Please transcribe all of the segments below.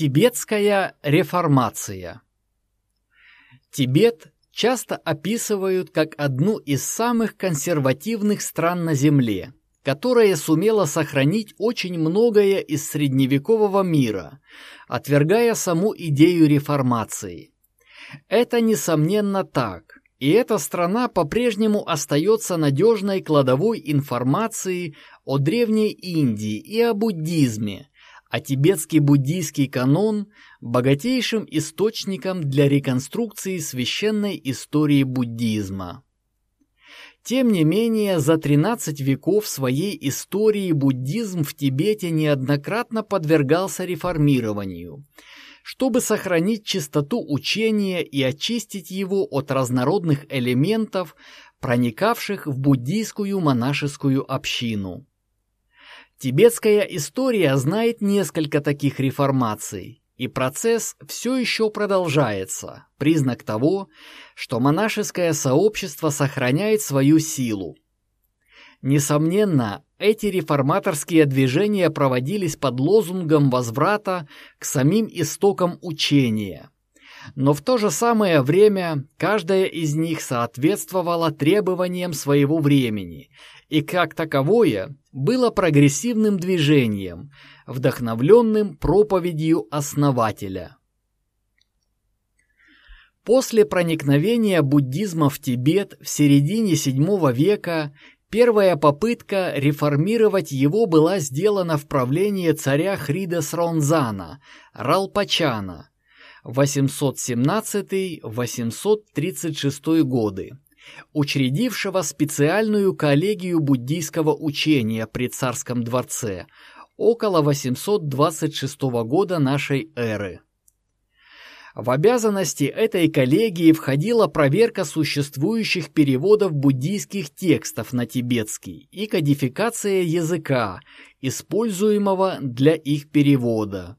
Тибетская реформация Тибет часто описывают как одну из самых консервативных стран на Земле, которая сумела сохранить очень многое из средневекового мира, отвергая саму идею реформации. Это, несомненно, так, и эта страна по-прежнему остается надежной кладовой информации о Древней Индии и о буддизме, а тибетский буддийский канон – богатейшим источником для реконструкции священной истории буддизма. Тем не менее, за 13 веков своей истории буддизм в Тибете неоднократно подвергался реформированию, чтобы сохранить чистоту учения и очистить его от разнородных элементов, проникавших в буддийскую монашескую общину. Тибетская история знает несколько таких реформаций, и процесс все еще продолжается, признак того, что монашеское сообщество сохраняет свою силу. Несомненно, эти реформаторские движения проводились под лозунгом возврата к самим истокам учения. Но в то же самое время каждая из них соответствовала требованиям своего времени и как таковое было прогрессивным движением, вдохновленным проповедью основателя. После проникновения буддизма в Тибет в середине VII века первая попытка реформировать его была сделана в правлении царя Хрида Сронзана, Ралпачана, 817-836 годы учредившего специальную коллегию буддийского учения при царском дворце около 826 года нашей эры. В обязанности этой коллегии входила проверка существующих переводов буддийских текстов на тибетский и кодификация языка, используемого для их перевода.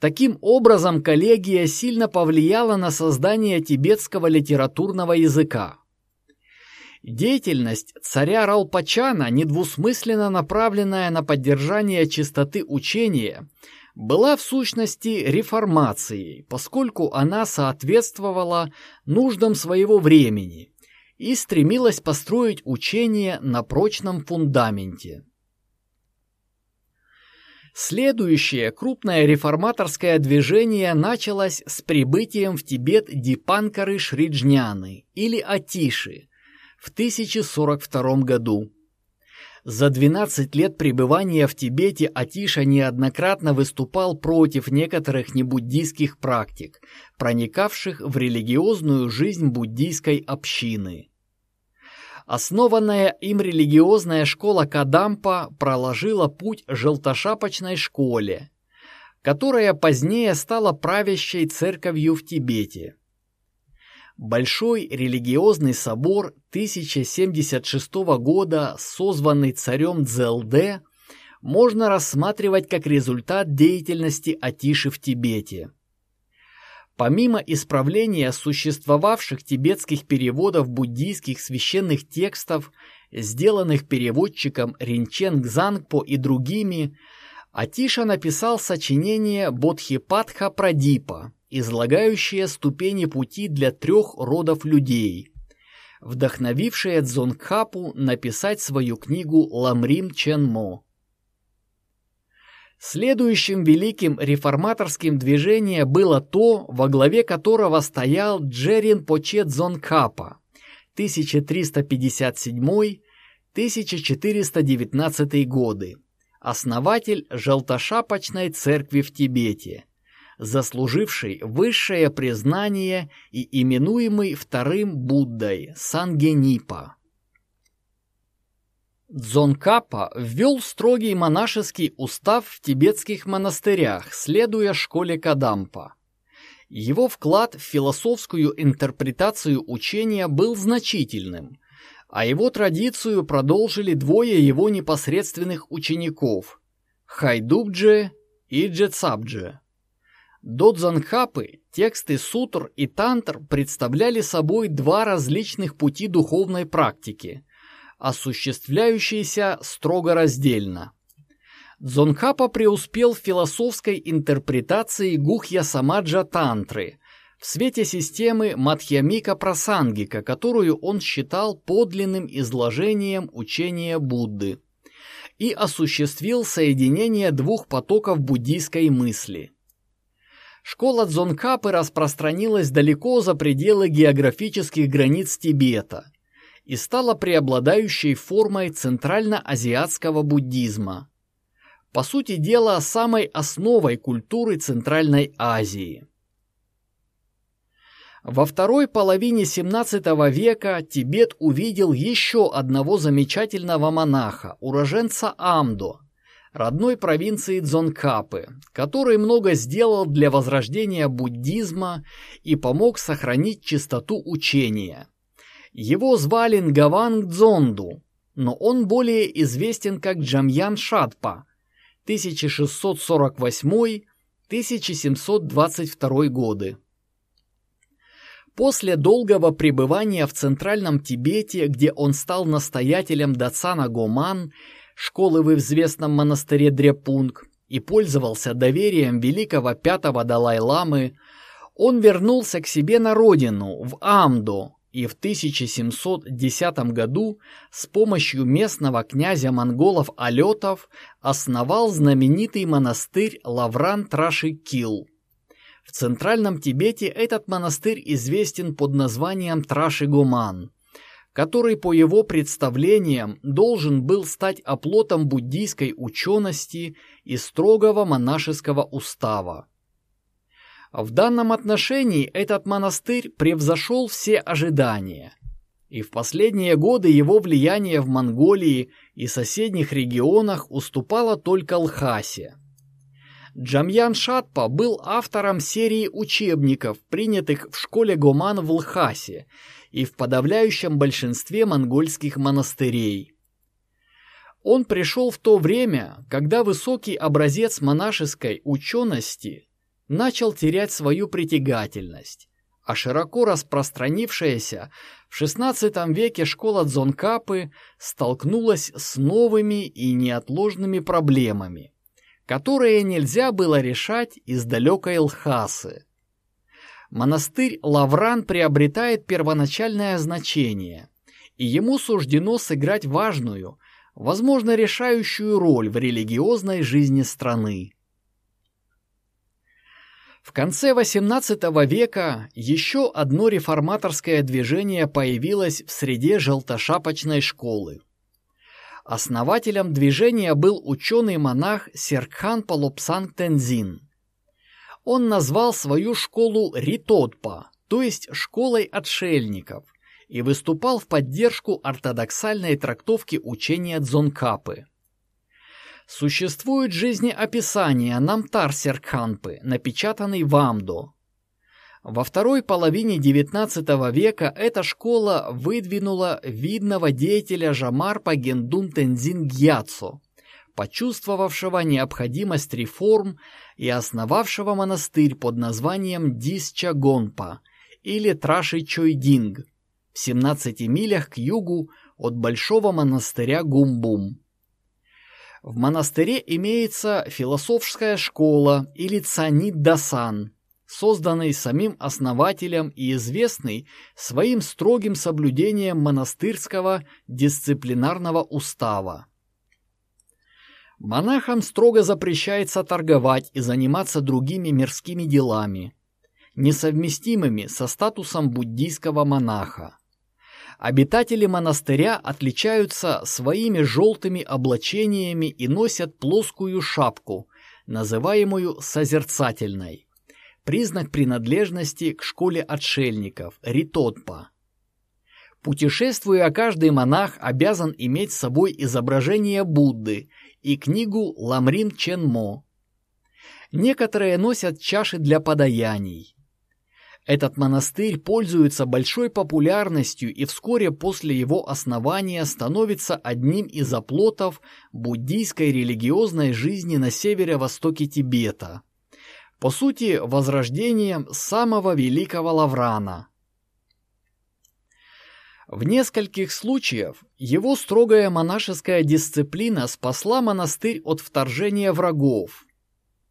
Таким образом, коллегия сильно повлияла на создание тибетского литературного языка. Деятельность царя Ралпачана, недвусмысленно направленная на поддержание чистоты учения, была в сущности реформацией, поскольку она соответствовала нуждам своего времени и стремилась построить учение на прочном фундаменте. Следующее крупное реформаторское движение началось с прибытием в Тибет Дипанкары Шриджняны или Атиши в 1042 году. За 12 лет пребывания в Тибете Атиша неоднократно выступал против некоторых небуддийских практик, проникавших в религиозную жизнь буддийской общины. Основанная им религиозная школа Кадампа проложила путь желтошапочной школе, которая позднее стала правящей церковью в Тибете. Большой религиозный собор 1076 года, созванный царем Дзелде, можно рассматривать как результат деятельности Атиши в Тибете. Помимо исправления существовавших тибетских переводов буддийских священных текстов, сделанных переводчиком Ринчен Гзангпо и другими, Атиша написал сочинение Бодхипатха Прадипа, излагающее ступени пути для трех родов людей, вдохновившее Дзонгхапу написать свою книгу Ламрим Ченмо. Следующим великим реформаторским движением было то, во главе которого стоял Джерин Поче Дзонкапа 1357-1419 годы, основатель Желтошапочной церкви в Тибете, заслуживший высшее признание и именуемый вторым Буддой Сангенипа. Дзонкапа ввел строгий монашеский устав в тибетских монастырях, следуя школе Кадампа. Его вклад в философскую интерпретацию учения был значительным, а его традицию продолжили двое его непосредственных учеников – Хайдубдже и Джецабдже. До Дзонхапы тексты сутр и тантр представляли собой два различных пути духовной практики – осуществляющийся строго раздельно. Дзонхапа преуспел в философской интерпретации Гухья Самаджа Тантры в свете системы Мадхьямика Прасангика, которую он считал подлинным изложением учения Будды, и осуществил соединение двух потоков буддийской мысли. Школа Дзонкапы распространилась далеко за пределы географических границ Тибета и стала преобладающей формой центральноазиатского буддизма, по сути дела самой основой культуры Центральной Азии. Во второй половине XVII века Тибет увидел еще одного замечательного монаха, уроженца Амдо, родной провинции Дзонкапы, который много сделал для возрождения буддизма и помог сохранить чистоту учения. Его звали Нгаванг Дзонду, но он более известен как Джамьян Шатпа 1648-1722 годы. После долгого пребывания в Центральном Тибете, где он стал настоятелем Дацана Гоман, школы в известном монастыре Дрепунг, и пользовался доверием великого пятого Далай-ламы, он вернулся к себе на родину, в Амдо, и в 1710 году с помощью местного князя монголов-алетов основал знаменитый монастырь Лавран-Траши-Кил – в Центральном Тибете этот монастырь известен под названием Трашигуман, который по его представлениям должен был стать оплотом буддийской учености и строгого монашеского устава. В данном отношении этот монастырь превзошел все ожидания, и в последние годы его влияние в Монголии и соседних регионах уступало только Лхасе. Джамьян Шатпа был автором серии учебников, принятых в школе Гоман в Лхасе и в подавляющем большинстве монгольских монастырей. Он пришел в то время, когда высокий образец монашеской учености начал терять свою притягательность, а широко распространившаяся в XVI веке школа Дзонкапы столкнулась с новыми и неотложными проблемами – которые нельзя было решать из далекой Лхасы. Монастырь Лавран приобретает первоначальное значение, и ему суждено сыграть важную, возможно, решающую роль в религиозной жизни страны. В конце XVIII века еще одно реформаторское движение появилось в среде желтошапочной школы. Основателем движения был ученый-монах Серкхан Палопсанг Тензин. Он назвал свою школу Ритотпа, то есть школой отшельников, и выступал в поддержку ортодоксальной трактовки учения Дзонкапы. Существует жизнеописание Намтар Серкханпы, напечатанный в Амдо, во второй половине XIX века эта школа выдвинула видного деятеля Жамарпа Гендун Тензин Гьяцо, почувствовавшего необходимость реформ и основавшего монастырь под названием Дисча Гонпа или Траши Чойдинг в 17 милях к югу от большого монастыря Гумбум. В монастыре имеется философская школа или Цанит Дасан – созданный самим основателем и известный своим строгим соблюдением монастырского дисциплинарного устава. Монахам строго запрещается торговать и заниматься другими мирскими делами, несовместимыми со статусом буддийского монаха. Обитатели монастыря отличаются своими желтыми облачениями и носят плоскую шапку, называемую созерцательной признак принадлежности к школе отшельников, ритотпа. Путешествуя, каждый монах обязан иметь с собой изображение Будды и книгу Ламрин Ченмо. Некоторые носят чаши для подаяний. Этот монастырь пользуется большой популярностью и вскоре после его основания становится одним из оплотов буддийской религиозной жизни на северо-востоке Тибета по сути, возрождением самого великого Лаврана. В нескольких случаях его строгая монашеская дисциплина спасла монастырь от вторжения врагов.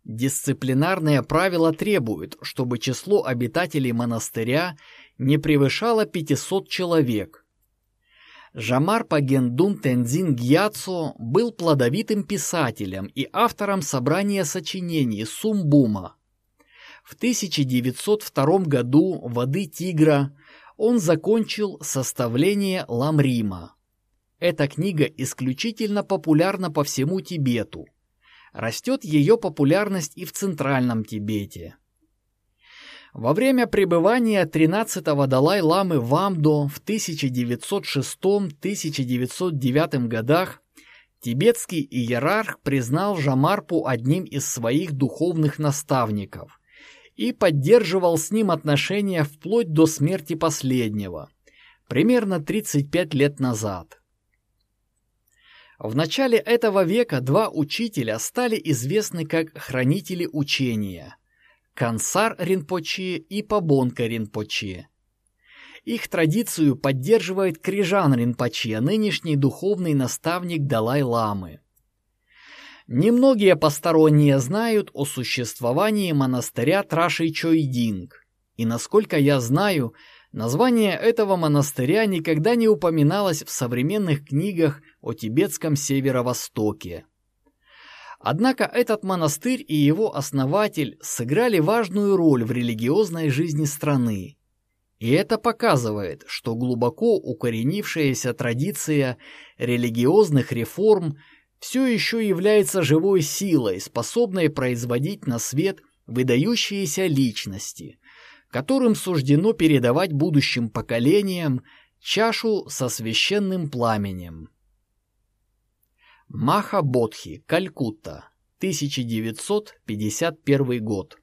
Дисциплинарные правила требуют, чтобы число обитателей монастыря не превышало 500 человек. Жамар Пагендун Тензин Гьяцо был плодовитым писателем и автором собрания сочинений «Сумбума». В 1902 году «Воды Тигра» он закончил составление Ламрима. Эта книга исключительно популярна по всему Тибету. Растет ее популярность и в Центральном Тибете. Во время пребывания 13-го Далай-ламы в Амдо в 1906-1909 годах тибетский иерарх признал Жамарпу одним из своих духовных наставников и поддерживал с ним отношения вплоть до смерти последнего, примерно 35 лет назад. В начале этого века два учителя стали известны как хранители учения – Кансар Ринпоче и Пабонка Ринпоче. Их традицию поддерживает Крижан Ринпоче, нынешний духовный наставник Далай-ламы. Немногие посторонние знают о существовании монастыря Трашей Чойдинг, и, насколько я знаю, название этого монастыря никогда не упоминалось в современных книгах о тибетском северо-востоке. Однако этот монастырь и его основатель сыграли важную роль в религиозной жизни страны. И это показывает, что глубоко укоренившаяся традиция религиозных реформ – все еще является живой силой, способной производить на свет выдающиеся личности, которым суждено передавать будущим поколениям чашу со священным пламенем. Маха Бодхи, Калькутта, 1951 год.